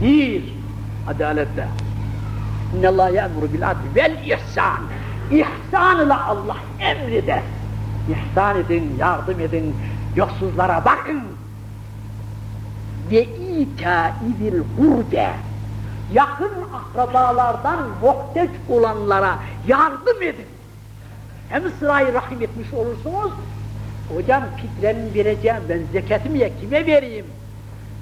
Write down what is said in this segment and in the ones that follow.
Bir, adalette. İnnallâh ya'muru bil adli vel ihsan. İhsan ile Allah emreder. İhsan edin, yardım edin, yoksuzlara bakın. Ve itâidil gurbe. Yakın akrabalardan muhtaç olanlara yardım edin. Hem sırayı rahim etmiş olursunuz, hocam fitrenin vereceğim ben zekatımı ya kime vereyim?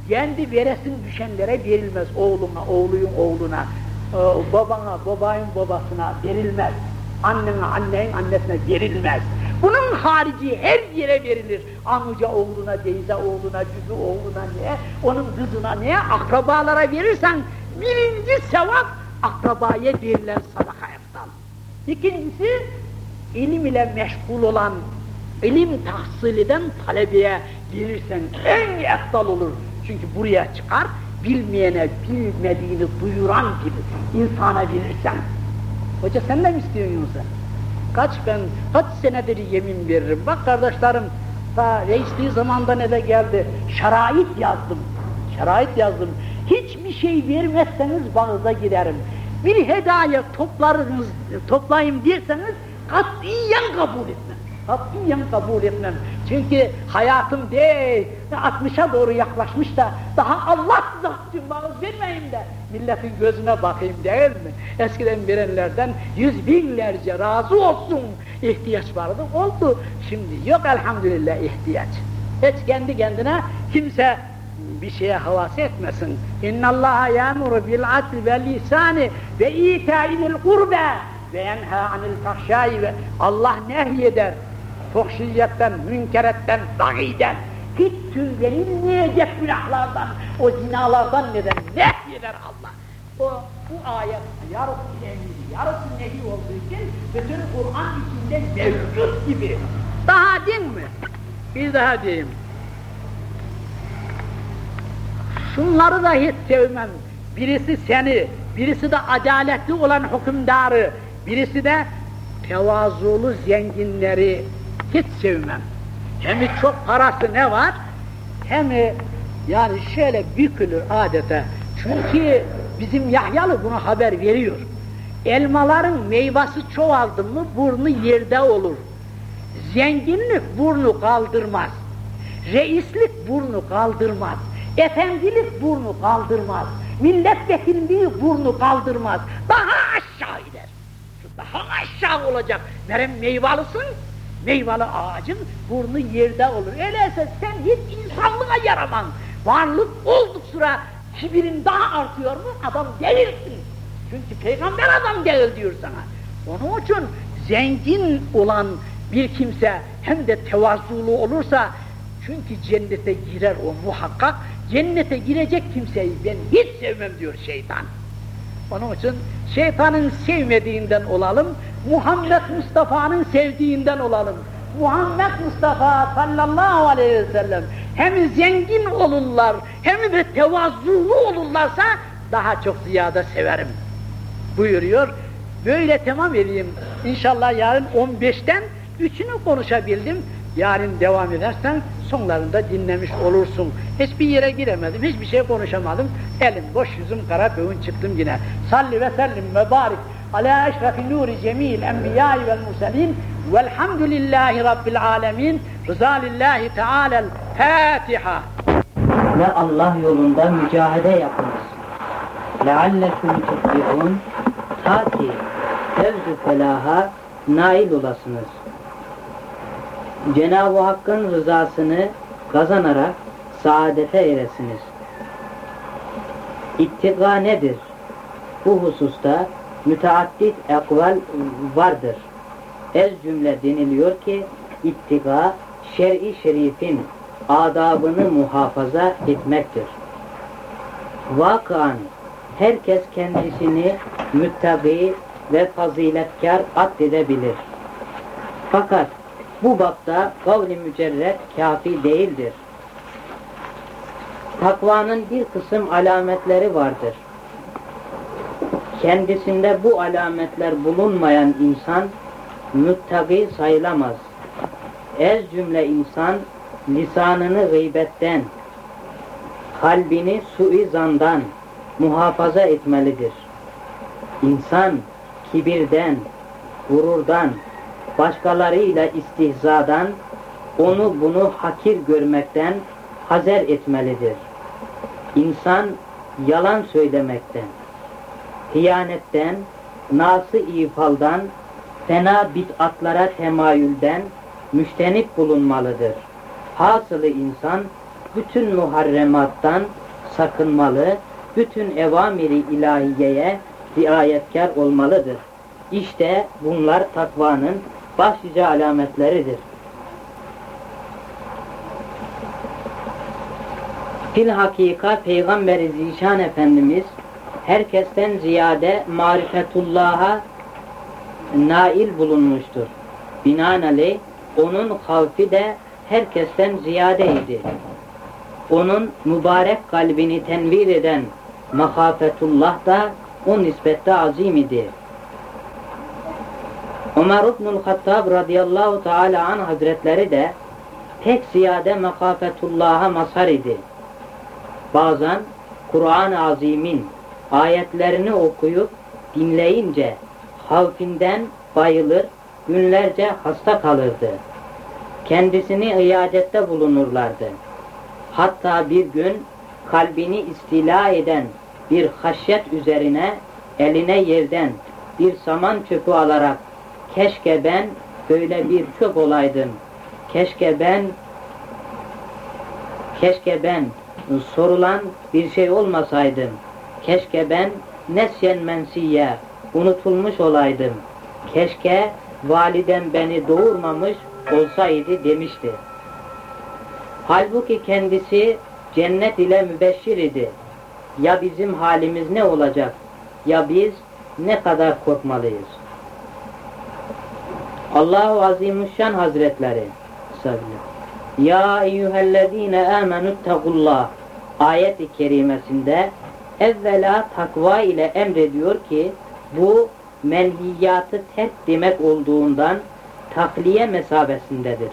Kendi veresin düşenlere verilmez oğluna, oğluyun oğluna, e, babana, babayın babasına verilmez. Annene, annenin annesine verilmez. Bunun harici her yere verilir. Amca oğluna, teyze oğluna, cüzü oğluna ne, onun kızına ne, akrabalara verirsen birinci sevap akrabaya verilen sadaka eftal. İkincisi ilim ile meşgul olan, ilim tahsil eden talebeye verirsen en eftal olur. Çünkü buraya çıkar, bilmeyene bilmediğini duyuran bir insana verirsen. Hoca sen de mi istiyorsun Yunus'a? Kaç ben, kaç senedir yemin veririm. Bak kardeşlerim, ta reisliği zamanda ne geldi, şerait yazdım. Şerait yazdım. Hiçbir şey vermezseniz bağıza giderim. Bir hediye toplarınız, toplayayım derseniz katiyen kabul etmem. Katiyen kabul etmem. Çünkü hayatım değil, 60'a doğru yaklaşmış da daha Allah için bağız vermeyeyim de milletin gözüne bakayım değil mi? Eskiden verenlerden yüz binlerce razı olsun ihtiyaç vardı, oldu. Şimdi yok elhamdülillah ihtiyaç. Hiç kendi kendine kimse bir şeye havas etmesin. Vel ihsani ve ita'il kurbe ve yenha anil fahşai ve Allah nehyeder fuhşiyetten, münkeretten, bagiden hiç söylenilmeyecek günahlardan, o zinalardan neden nehyeder Allah. O, bu ayet yarısı emri, yarısı nehi olduğu için bütün Kur'an içinde mevcut gibi. Daha din mi? Bir daha diyeyim. Şunları da hiç sevmem. Birisi seni, birisi de adaletli olan hükümdarı, birisi de tevazulu zenginleri hiç sevmem. Hem çok parası ne var, hem yani şöyle bükülür adeta. Çünkü bizim Yahyalı bunu haber veriyor. Elmaların meyvesi çoğaldı mı burnu yerde olur. Zenginlik burnu kaldırmaz. Reislik burnu kaldırmaz. Efendilik burnu kaldırmaz. Milletvekilliği burnu kaldırmaz. Daha aşağı iner. Daha aşağı olacak. Nerem meyvalısın, meyvalı ağacın burnu yerde olur. Öyleyse sen hiç insanlığa yaraman. Varlık olduk sıra kibirin daha artıyor mu adam delirsin. Çünkü peygamber adam değil diyor sana. Onun için zengin olan bir kimse hem de tevazulu olursa çünkü cennete girer o muhakkak. Cennete girecek kimseyi ben hiç sevmem diyor şeytan. Onun için şeytanın sevmediğinden olalım, Muhammed Mustafa'nın sevdiğinden olalım. Muhammed Mustafa sallallahu aleyhi ve sellem hem zengin olurlar hem de tevazzulu olurlarsa daha çok ziyade severim buyuruyor. Böyle tamam edeyim. İnşallah yarın 15'ten üçünü konuşabildim. Yarın devam edersen sonlarında dinlemiş olursun. Hiçbir yere giremedim, hiçbir şey konuşamadım. Elim boş, yüzüm kara, böğün çıktım yine. Salli ve sellim ve ala eşrefi nuri cemil enbiyai vel murselin velhamdülillahi rabbil alemin rıza lillahi teala'l Fatiha. Ve Allah yolunda mücahede yapınız. لَعَلَّكُمْ تُفْلِحُونَ Ta ki fevzu felaha nail olasınız. Cenab-ı Hakk'ın rızasını kazanarak saadete eresiniz. İttika nedir? Bu hususta müteaddit ekval vardır. Ez cümle deniliyor ki ittika şer'i şerifin adabını muhafaza etmektir. Vakıan herkes kendisini müttaki ve faziletkar addedebilir. Fakat bu bapta kavli mücerret kafi değildir. Takvanın bir kısım alametleri vardır. Kendisinde bu alametler bulunmayan insan müttaki sayılamaz. Ez cümle insan lisanını gıybetten, kalbini suizandan, muhafaza etmelidir. İnsan kibirden, gururdan, başkalarıyla istihzadan, onu bunu hakir görmekten hazer etmelidir. İnsan yalan söylemekten, hıyanetten, nası ifaldan, fena bid'atlara temayülden müştenip bulunmalıdır. Hasılı insan bütün muharremattan sakınmalı, bütün evamiri ilahiyeye riayetkar olmalıdır. İşte bunlar takvanın başlıca alametleridir. Fil hakika Peygamber-i Zişan Efendimiz herkesten ziyade marifetullah'a nail bulunmuştur. Binaenaleyh onun havfi de herkesten ziyadeydi. Onun mübarek kalbini tenvir eden makafetullah da o nispette azim idi. Ömer İbnül Hattab radıyallahu teala an hazretleri de pek ziyade makafetullah'a mazhar idi. Bazen Kur'an-ı Azim'in ayetlerini okuyup dinleyince havfinden bayılır, günlerce hasta kalırdı. Kendisini iyadette bulunurlardı. Hatta bir gün kalbini istila eden bir haşyet üzerine eline yerden bir saman çöpü alarak keşke ben böyle bir çöp olaydım. Keşke ben keşke ben sorulan bir şey olmasaydım. Keşke ben nesyen mensiye unutulmuş olaydım. Keşke validem beni doğurmamış olsaydı demişti. Halbuki kendisi cennet ile mübeşşir idi. Ya bizim halimiz ne olacak? Ya biz ne kadar korkmalıyız? Allahu Azimuşşan Hazretleri Ya eyyühellezine amenüttegullah ayet-i kerimesinde evvela takva ile emrediyor ki bu menhiyatı terk demek olduğundan takliye mesabesindedir.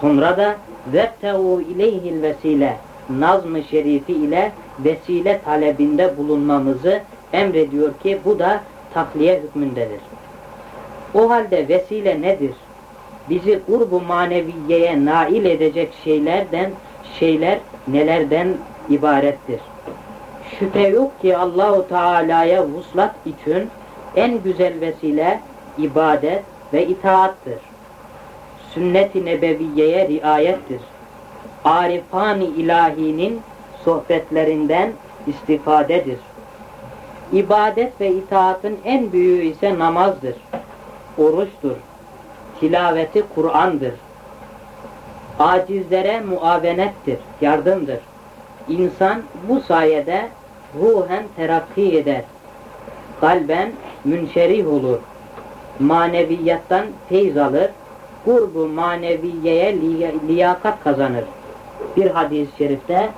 Sonra da vettehu ileyhil vesile nazm-ı şerifi ile vesile talebinde bulunmamızı emrediyor ki bu da takliye hükmündedir. O halde vesile nedir? Bizi kurbu maneviyeye nail edecek şeylerden şeyler nelerden ibarettir? Şüphe yok ki Allahu Teala'ya vuslat için en güzel vesile ibadet ve itaattır. Sünnet-i nebeviyeye riayettir. Arifani ilahinin sohbetlerinden istifadedir. İbadet ve itaatın en büyüğü ise namazdır. Oruçtur. Tilaveti Kur'an'dır. Acizlere muavenettir, yardımdır. İnsan bu sayede ruhen terakki eder. Kalben münşerih olur. Maneviyattan feyz alır. Kurbu maneviyeye liyakat kazanır. Bir hadis-i şerifte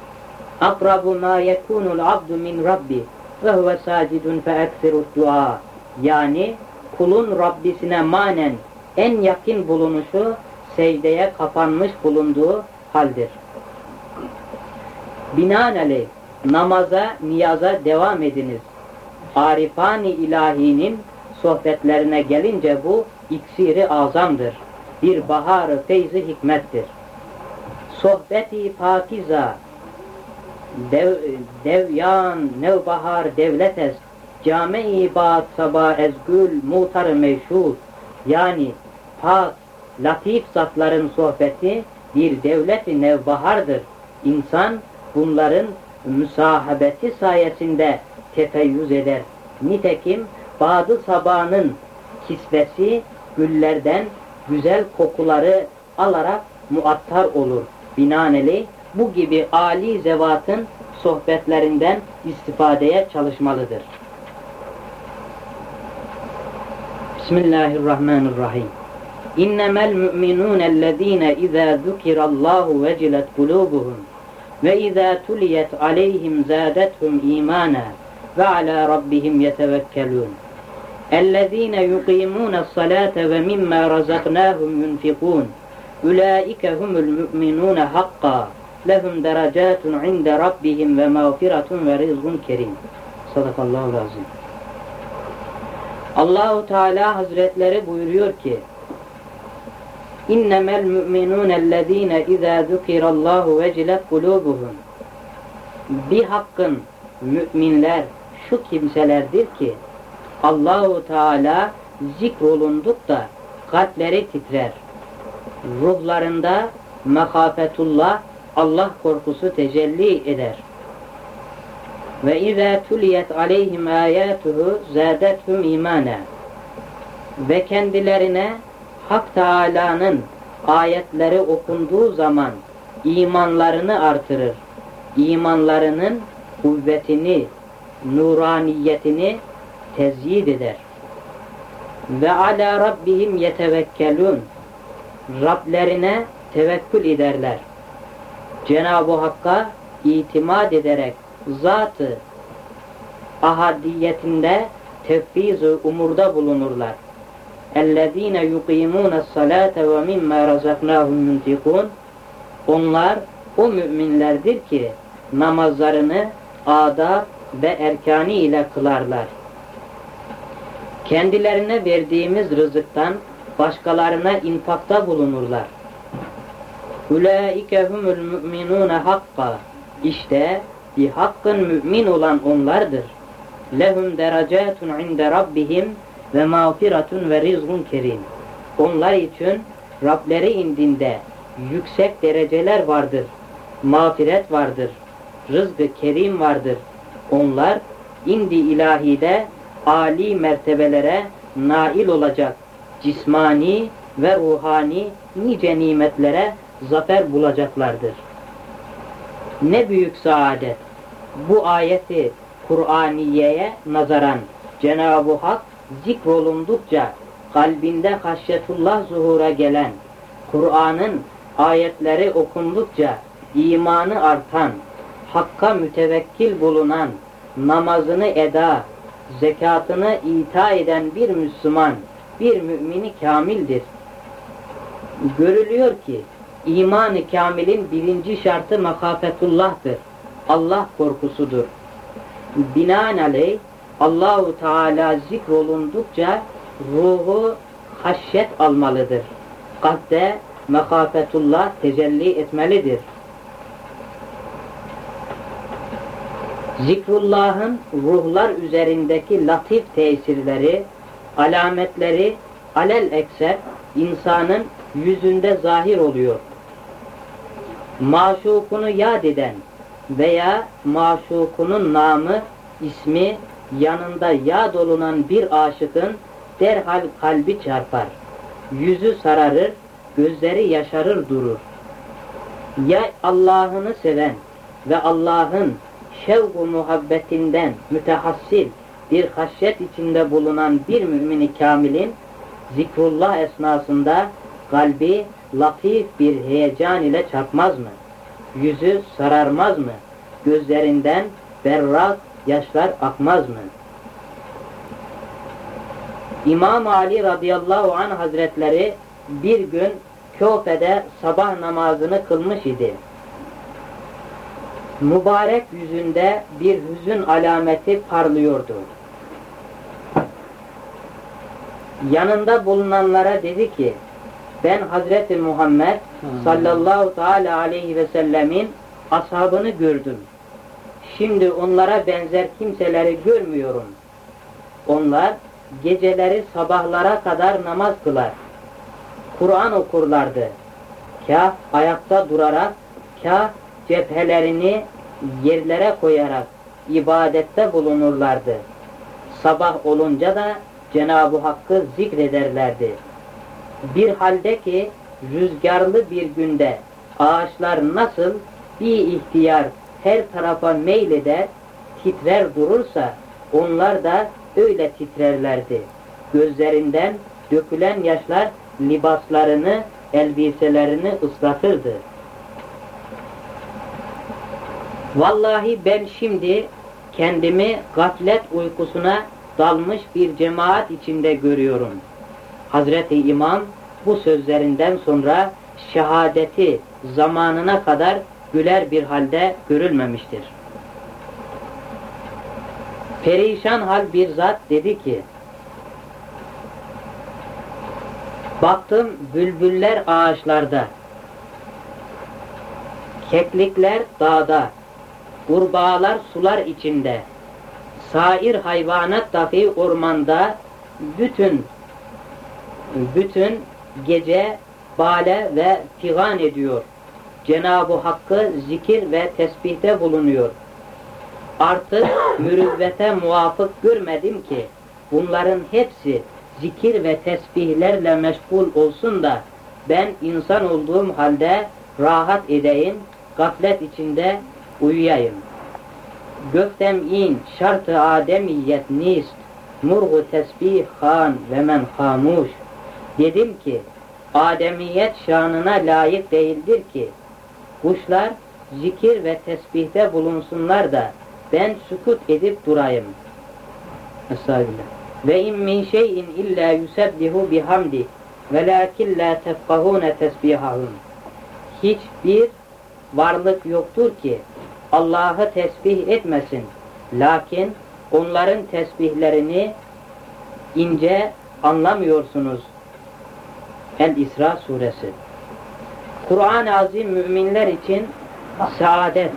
akrabu ma yekunul abdu min rabbi ve huve sacidun fe ekserut dua yani kulun Rabbisine manen en yakın bulunuşu secdeye kapanmış bulunduğu haldir. Binaenaleyh namaza, niyaza devam ediniz. Arifani ilahinin sohbetlerine gelince bu iksiri azamdır. Bir baharı feyzi hikmettir. Sohbeti pakiza dev, devyan nevbahar devlet est cami-i bad sabah ezgül mutar meşhur yani pak latif zatların sohbeti bir devlet-i nevbahardır. İnsan bunların müsahabeti sayesinde tefeyyüz eder. Nitekim Badı Sabah'ın kisvesi güllerden güzel kokuları alarak muattar olur. Binaenaleyh bu gibi âli zevatın sohbetlerinden istifadeye çalışmalıdır. Bismillahirrahmanirrahim. İnnemel mu'minûnellezîne izâ zukirallâhu vecilet kulûbuhum ve izâ tuliyet aleyhim zâdethum imâna ve alâ rabbihim yetevekkelûn. اَلَّذ۪ينَ يُقِيمُونَ الصَّلَاةَ وَمِمَّا رَزَقْنَاهُمْ يُنْفِقُونَ اُولَٰئِكَ هُمُ الْمُؤْمِنُونَ حَقًّا لَهُمْ دَرَجَاتٌ عِنْدَ رَبِّهِمْ وَمَغْفِرَةٌ وَرِزْقٌ كَرِيمٌ Sadakallahu lazim. Allahu Teala Hazretleri buyuruyor ki İnnemel mu'minûnellezîne izâ zukirallâhu vecilet kulûbuhum Bir hakkın müminler şu kimselerdir ki Allahu Teala zikrolundukça kalpleri titrer. Ruhlarında mekafetullah Allah korkusu tecelli eder. Ve izâ tuliyet aleyhim âyâtuhu zâdethum imâne. Ve kendilerine Hak Teâlâ'nın ayetleri okunduğu zaman imanlarını artırır. İmanlarının kuvvetini, nuraniyetini tezyid eder. Ve ala rabbihim yetevekkelun. Rablerine tevekkül ederler. Cenab-ı Hakk'a itimat ederek zatı ahadiyetinde tefviz-ı umurda bulunurlar. اَلَّذ۪ينَ يُقِيمُونَ الصَّلَاةَ وَمِمَّا رَزَقْنَاهُمْ يُنْتِقُونَ Onlar o müminlerdir ki namazlarını ada ve erkani ile kılarlar. Kendilerine verdiğimiz rızıktan başkalarına infakta bulunurlar. Ulaike humul müminune hakka. İşte bir hakkın mümin olan onlardır. Lehum derecatun inde rabbihim ve mağfiratun ve rizgun kerim. Onlar için Rableri indinde yüksek dereceler vardır. Mağfiret vardır. Rızkı kerim vardır. Onlar indi ilahide ali mertebelere nail olacak. Cismani ve ruhani nice nimetlere zafer bulacaklardır. Ne büyük saadet. Bu ayeti Kur'aniye'ye nazaran Cenab-ı Hak zikrolundukça kalbinde haşyetullah zuhura gelen, Kur'an'ın ayetleri okundukça imanı artan, Hakka mütevekkil bulunan, namazını eda, zekatını ita eden bir Müslüman, bir mümini kamildir. Görülüyor ki iman-ı kamilin birinci şartı makafetullah'tır. Allah korkusudur. Binaenaleyh Allahu Teala zikrolundukça ruhu haşyet almalıdır. Kalpte mekafetullah tecelli etmelidir. Zikrullah'ın ruhlar üzerindeki latif tesirleri, alametleri alel ekser insanın yüzünde zahir oluyor. Maşukunu yad eden veya maşukunun namı, ismi yanında yad olunan bir aşıkın derhal kalbi çarpar. Yüzü sararır, gözleri yaşarır durur. Ya Allah'ını seven ve Allah'ın şevku muhabbetinden mütehassil bir haşyet içinde bulunan bir mümini kamilin zikrullah esnasında kalbi latif bir heyecan ile çarpmaz mı? Yüzü sararmaz mı? Gözlerinden berrak yaşlar akmaz mı? İmam Ali radıyallahu anh hazretleri bir gün Köfe'de sabah namazını kılmış idi. Mübarek yüzünde bir hüzün alameti parlıyordu. Yanında bulunanlara dedi ki, ben Hazreti Muhammed sallallahu teala aleyhi ve sellemin ashabını gördüm. Şimdi onlara benzer kimseleri görmüyorum. Onlar geceleri sabahlara kadar namaz kılar. Kur'an okurlardı. Kah ayakta durarak, kah cephelerini yerlere koyarak ibadette bulunurlardı. Sabah olunca da Cenab-ı Hakk'ı zikrederlerdi. Bir halde ki rüzgarlı bir günde ağaçlar nasıl bir ihtiyar her tarafa meyleder, titrer durursa onlar da öyle titrerlerdi. Gözlerinden dökülen yaşlar libaslarını, elbiselerini ıslatırdı. Vallahi ben şimdi kendimi gaflet uykusuna dalmış bir cemaat içinde görüyorum. Hazreti İmam bu sözlerinden sonra şehadeti zamanına kadar güler bir halde görülmemiştir. Perişan hal bir zat dedi ki, Baktım bülbüller ağaçlarda, keklikler dağda, kurbağalar sular içinde, sair hayvanat dahi ormanda, bütün bütün gece bale ve figan ediyor. Cenab-ı Hakk'ı zikir ve tesbihte bulunuyor. Artık mürüvvete muvafık görmedim ki bunların hepsi zikir ve tesbihlerle meşgul olsun da ben insan olduğum halde rahat edeyim, gaflet içinde uyuyayım. Göktem in şartı ademiyet nist, murgu tesbih han ve men hamuş. Dedim ki, ademiyet şanına layık değildir ki, kuşlar zikir ve tesbihte bulunsunlar da ben sükut edip durayım. Estağfirullah. Ve in min şeyin illa yusebbihu bihamdi velakin la tefkahune tesbihahum. Hiçbir varlık yoktur ki Allah'ı tesbih etmesin. Lakin onların tesbihlerini ince anlamıyorsunuz. El-İsra suresi. Kur'an-ı Azim müminler için saadet.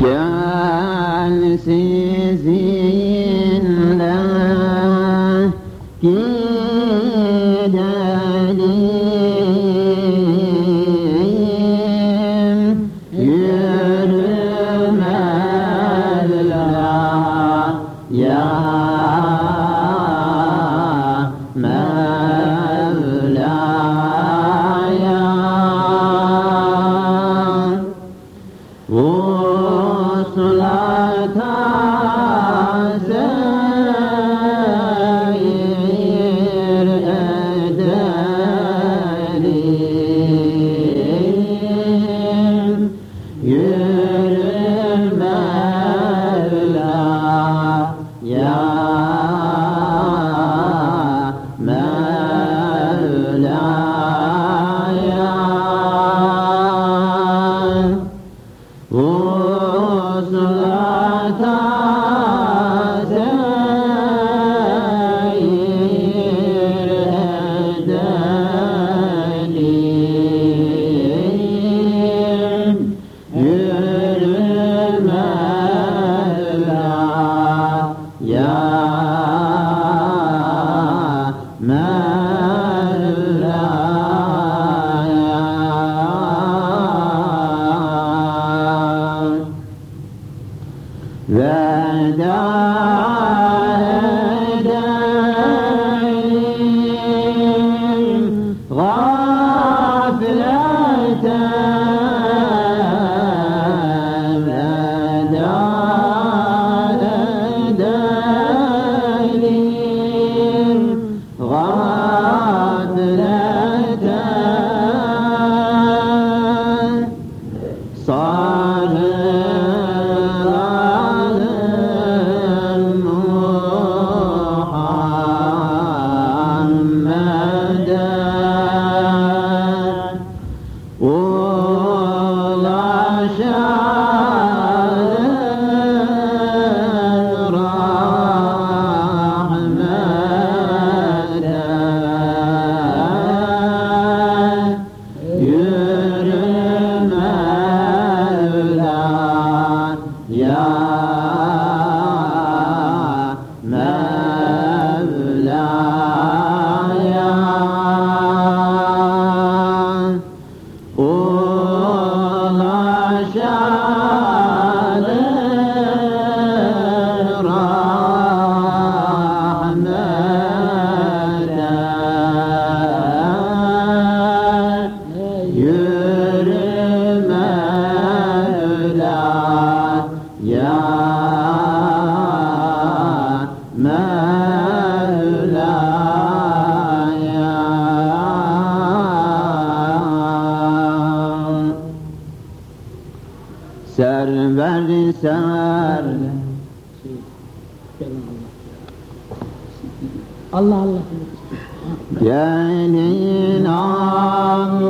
Gel sizinle gidelim Server ser Allah Allah. Gelin Allah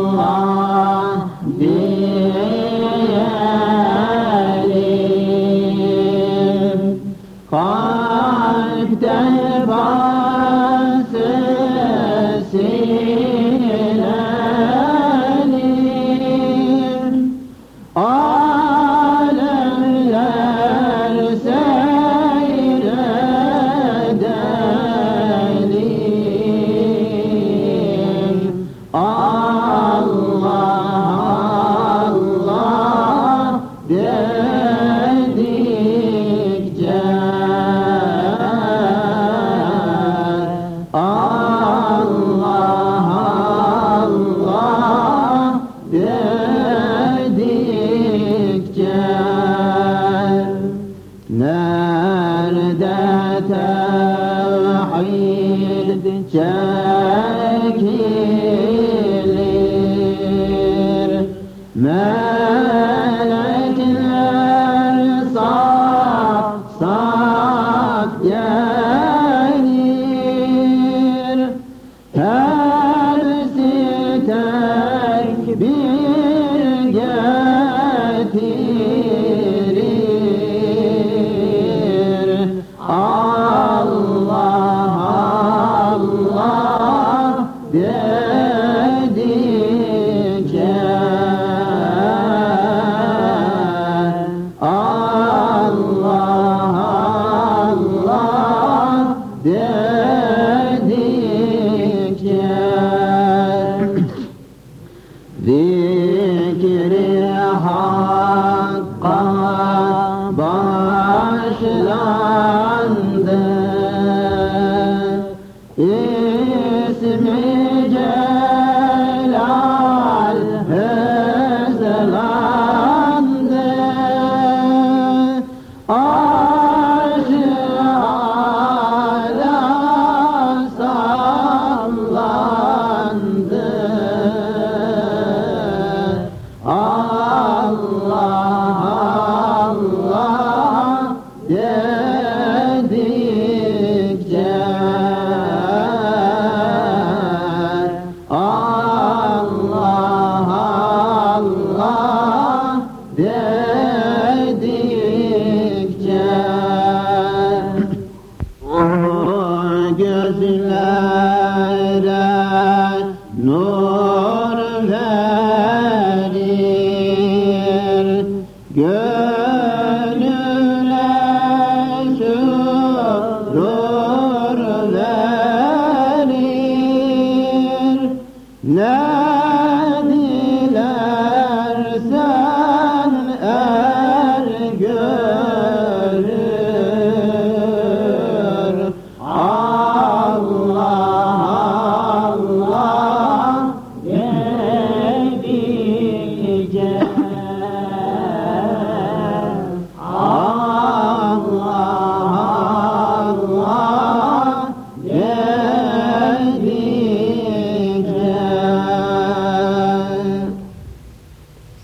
Allah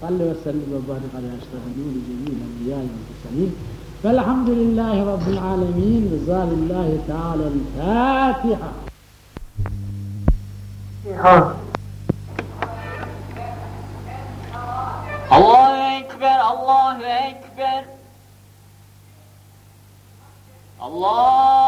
صل وسلم وبارك على أشرف النور جميع الأنبياء والمرسلين. فالحمد لله رب العالمين وزال الله تعالى الفاتحة الله أكبر الله أكبر. الله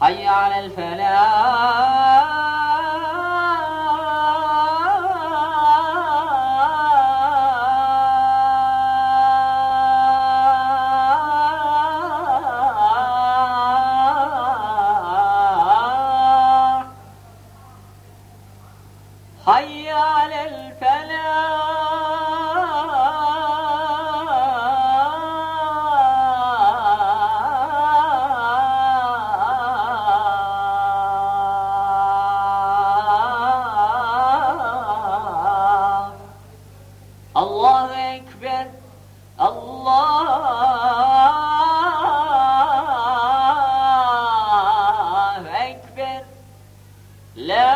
حي على الفلاح. La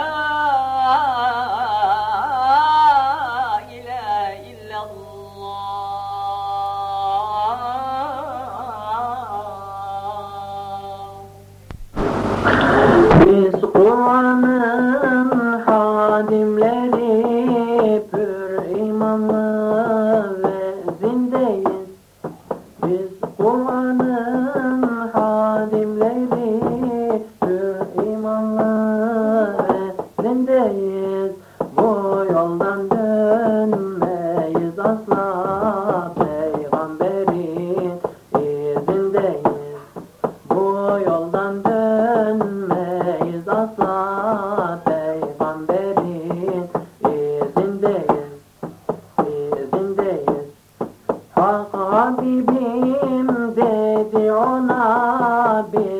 dedi ona